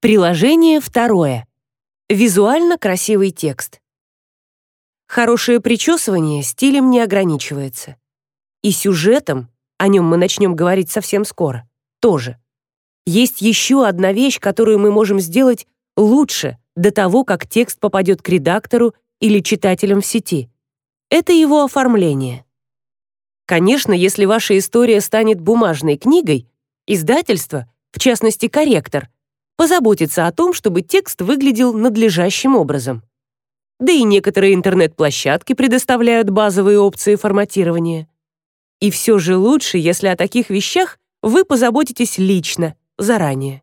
Приложение второе. Визуально красивый текст. Хорошее причесывание стилем не ограничивается. И сюжетом, о нем мы начнем говорить совсем скоро, тоже. Есть еще одна вещь, которую мы можем сделать лучше до того, как текст попадет к редактору или читателям в сети. Это его оформление. Конечно, если ваша история станет бумажной книгой, издательство, в частности корректор, позаботится о том, чтобы текст выглядел надлежащим образом. Да и некоторые интернет-площадки предоставляют базовые опции форматирования. И все же лучше, если о таких вещах вы позаботитесь лично, заранее.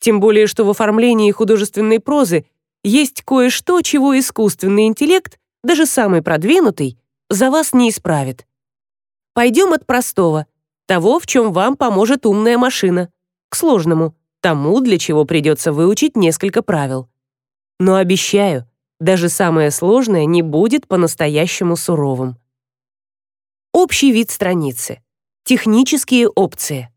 Тем более, что в оформлении художественной прозы есть кое-что, чего искусственный интеллект, даже самый продвинутый, за вас не исправит. Пойдем от простого, того, в чем вам поможет умная машина, к сложному, тому, для чего придется выучить несколько правил. Но обещаю, даже самое сложное не будет по-настоящему суровым. Общий вид страницы. Технические опции.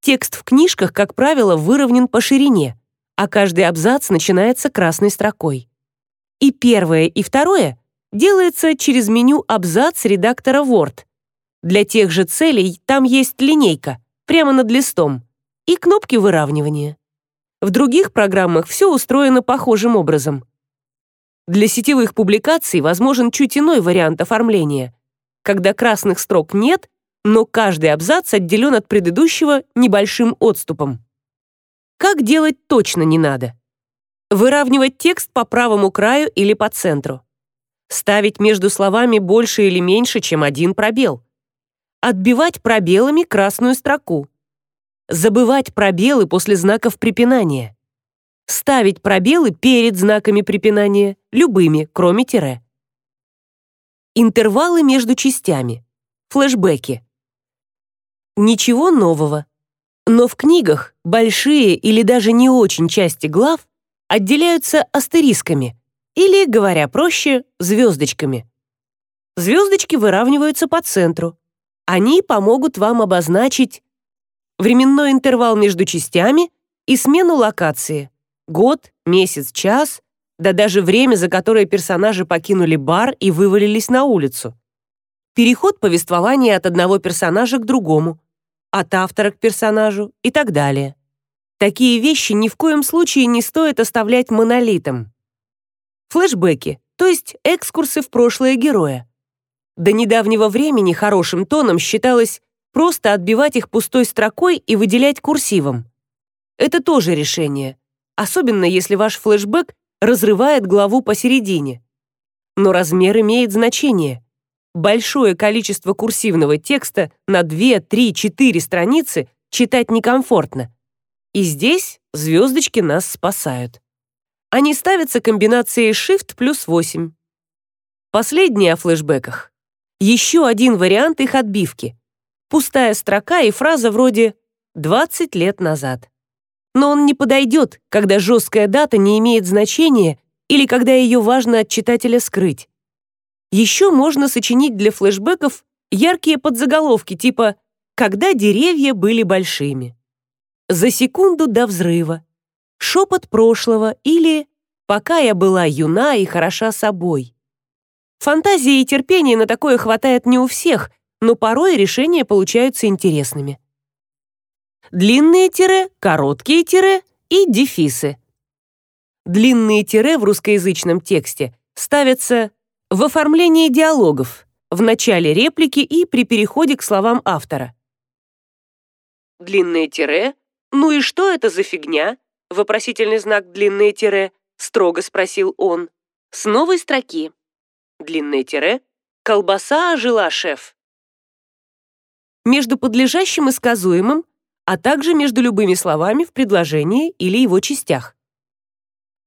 Текст в книжках, как правило, выровнен по ширине, а каждый абзац начинается красной строкой. И первое, и второе делается через меню «Абзац» редактора Word, для тех же целей там есть линейка, прямо над листом, и кнопки выравнивания. В других программах все устроено похожим образом. Для сетевых публикаций возможен чуть иной вариант оформления, когда красных строк нет, но каждый абзац отделен от предыдущего небольшим отступом. Как делать точно не надо. Выравнивать текст по правому краю или по центру. Ставить между словами больше или меньше, чем один пробел отбивать пробелами красную строку, забывать пробелы после знаков препинания, ставить пробелы перед знаками препинания, любыми, кроме тире. Интервалы между частями, флешбеки. Ничего нового. Но в книгах большие или даже не очень части глав отделяются астерисками или, говоря проще, звездочками. Звездочки выравниваются по центру, они помогут вам обозначить временной интервал между частями и смену локации. Год, месяц, час, да даже время, за которое персонажи покинули бар и вывалились на улицу. Переход повествования от одного персонажа к другому, от автора к персонажу и так далее. Такие вещи ни в коем случае не стоит оставлять монолитом. Флэшбэки, то есть экскурсы в прошлое героя. До недавнего времени хорошим тоном считалось просто отбивать их пустой строкой и выделять курсивом. Это тоже решение, особенно если ваш флешбэк разрывает главу посередине. Но размер имеет значение. Большое количество курсивного текста на 2, 3, 4 страницы читать некомфортно. И здесь звездочки нас спасают. Они ставятся комбинацией Shift плюс 8. Последнее о флешбеках. Еще один вариант их отбивки. Пустая строка и фраза вроде «20 лет назад». Но он не подойдет, когда жесткая дата не имеет значения или когда ее важно от читателя скрыть. Еще можно сочинить для флешбеков яркие подзаголовки типа «Когда деревья были большими», «За секунду до взрыва», «Шепот прошлого» или «Пока я была юна и хороша собой». Фантазии и терпения на такое хватает не у всех, но порой решения получаются интересными. Длинные тире, короткие тире и дефисы. Длинные тире в русскоязычном тексте ставятся в оформлении диалогов, в начале реплики и при переходе к словам автора. Длинные тире? Ну и что это за фигня? Вопросительный знак длинные тире, строго спросил он. С новой строки длинное тире, колбаса ожила, шеф. Между подлежащим и сказуемым, а также между любыми словами в предложении или его частях.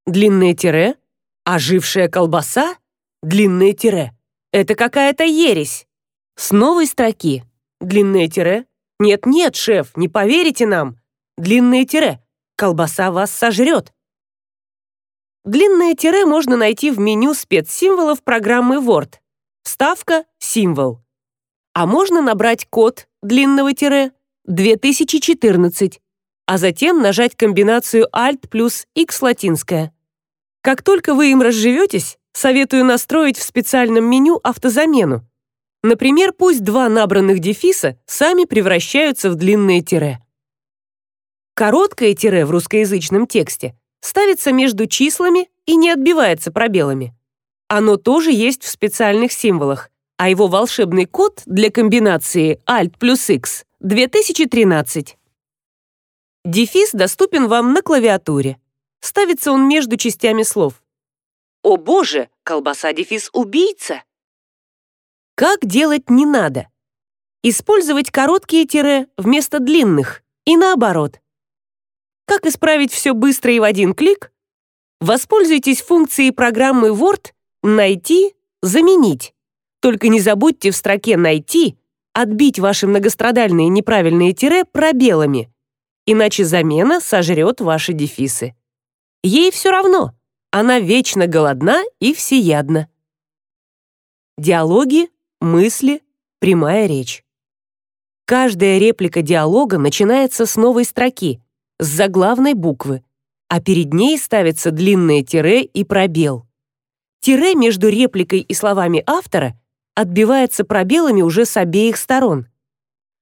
Длинное тире, ожившая колбаса, длинное тире. Это какая-то ересь. С новой строки. Длинное тире. Нет-нет, шеф, не поверите нам. Длинное тире. Колбаса вас сожрет. Длинное тире можно найти в меню спецсимволов программы Word. Вставка «Символ». А можно набрать код длинного тире 2014, а затем нажать комбинацию Alt плюс X латинская. Как только вы им разживетесь, советую настроить в специальном меню автозамену. Например, пусть два набранных дефиса сами превращаются в длинные тире. Короткое тире в русскоязычном тексте ставится между числами и не отбивается пробелами. Оно тоже есть в специальных символах, а его волшебный код для комбинации Alt плюс X 2013. Дефис доступен вам на клавиатуре. Ставится он между частями слов. О боже, колбаса-дефис убийца! Как делать не надо? Использовать короткие тире вместо длинных и наоборот. Как исправить все быстро и в один клик? Воспользуйтесь функцией программы Word «Найти», «Заменить». Только не забудьте в строке «Найти» отбить ваши многострадальные неправильные тире пробелами, иначе замена сожрет ваши дефисы. Ей все равно, она вечно голодна и всеядна. Диалоги, мысли, прямая речь. Каждая реплика диалога начинается с новой строки, с заглавной буквы, а перед ней ставится длинное тире и пробел. Тире между репликой и словами автора отбивается пробелами уже с обеих сторон.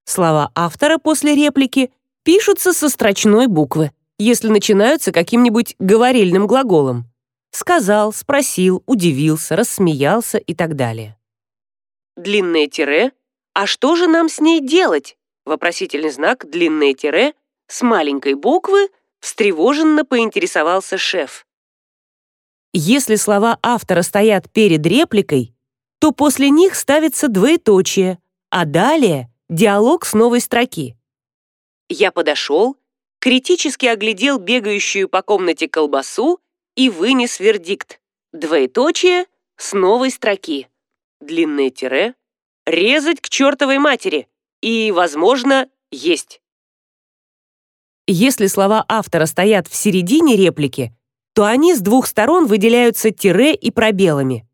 Слова автора после реплики пишутся со строчной буквы, если начинаются каким-нибудь говорильным глаголом. Сказал, спросил, удивился, рассмеялся и так далее. Длинное тире. А что же нам с ней делать? Вопросительный знак, длинное тире, с маленькой буквы, встревоженно поинтересовался шеф. Если слова автора стоят перед репликой, то после них ставится двоеточие, а далее диалог с новой строки. Я подошел, критически оглядел бегающую по комнате колбасу и вынес вердикт. Двоеточие с новой строки. Длинное тире. Резать к чертовой матери. И, возможно, есть. Если слова автора стоят в середине реплики, то они с двух сторон выделяются тире и пробелами.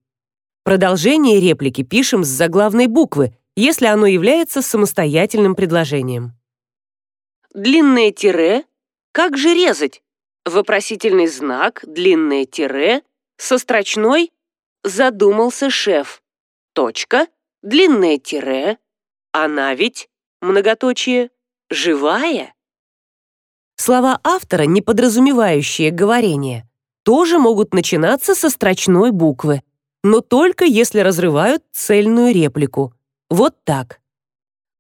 Продолжение реплики пишем с заглавной буквы, если оно является самостоятельным предложением. Длинное тире. Как же резать? Вопросительный знак, длинное тире, со строчной задумался шеф. Точка, длинное тире. Она ведь, многоточие, живая? Слова автора, не подразумевающие говорение, тоже могут начинаться со строчной буквы но только если разрывают цельную реплику. Вот так.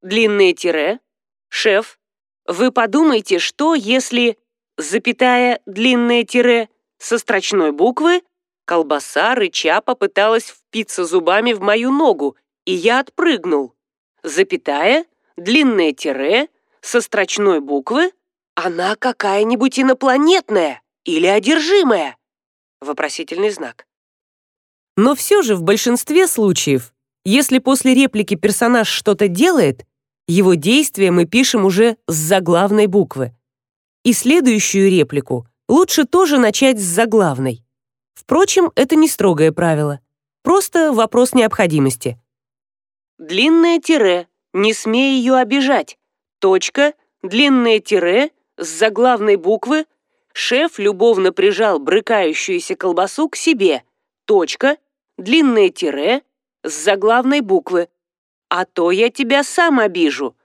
Длинные тире. Шеф, вы подумайте, что если, запятая длинное тире со строчной буквы, колбаса рыча попыталась впиться зубами в мою ногу, и я отпрыгнул. Запятая, длинное тире со строчной буквы, она какая-нибудь инопланетная или одержимая? Вопросительный знак. Но все же в большинстве случаев, если после реплики персонаж что-то делает, его действие мы пишем уже с заглавной буквы. И следующую реплику лучше тоже начать с заглавной. Впрочем, это не строгое правило. Просто вопрос необходимости. Длинное тире, не смей ее обижать. Точка, длинное тире, с заглавной буквы, шеф любовно прижал брыкающуюся колбасу к себе. Точка, длинное тире с заглавной буквы. А то я тебя сам обижу.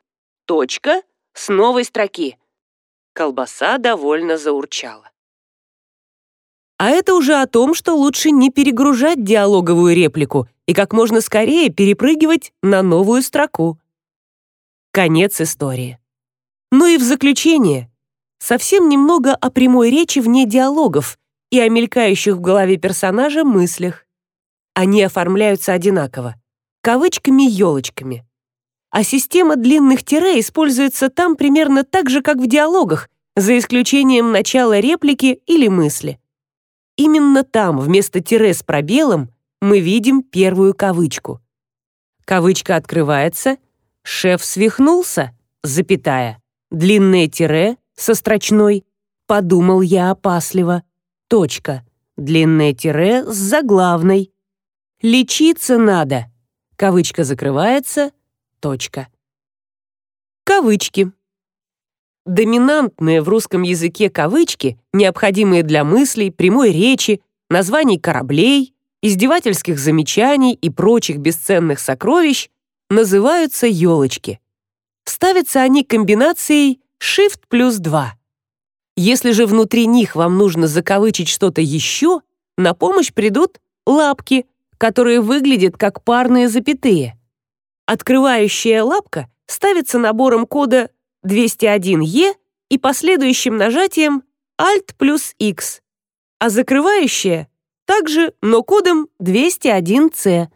Точка с новой строки. Колбаса довольно заурчала. А это уже о том, что лучше не перегружать диалоговую реплику и как можно скорее перепрыгивать на новую строку. Конец истории. Ну и в заключение. Совсем немного о прямой речи вне диалогов и о мелькающих в голове персонажа мыслях. Они оформляются одинаково кавычками-елочками. А система длинных тире используется там примерно так же, как в диалогах, за исключением начала реплики или мысли. Именно там, вместо тире с пробелом, мы видим первую кавычку. Кавычка открывается, шеф свихнулся, запятая, длинное тире со строчной, подумал я опасливо, точка, длинное тире с заглавной, Лечиться надо. Кавычка закрывается. Точка. Кавычки. Доминантные в русском языке кавычки, необходимые для мыслей, прямой речи, названий кораблей, издевательских замечаний и прочих бесценных сокровищ, называются елочки. Ставятся они комбинацией Shift плюс 2. Если же внутри них вам нужно закавычить что-то еще, на помощь придут лапки, которые выглядят как парные запятые. Открывающая лапка ставится набором кода 201E и последующим нажатием Alt плюс X, а закрывающая также, но кодом 201C.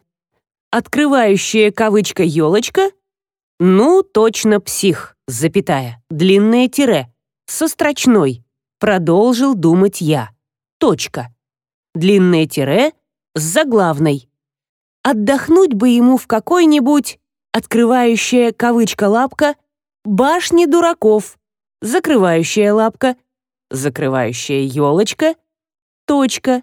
Открывающая кавычка «елочка» ну, точно псих, запятая, длинное тире, со строчной, продолжил думать я. Точка. Длинное тире с заглавной. Отдохнуть бы ему в какой-нибудь, открывающая кавычка лапка, башни дураков, закрывающая лапка, закрывающая елочка, точка,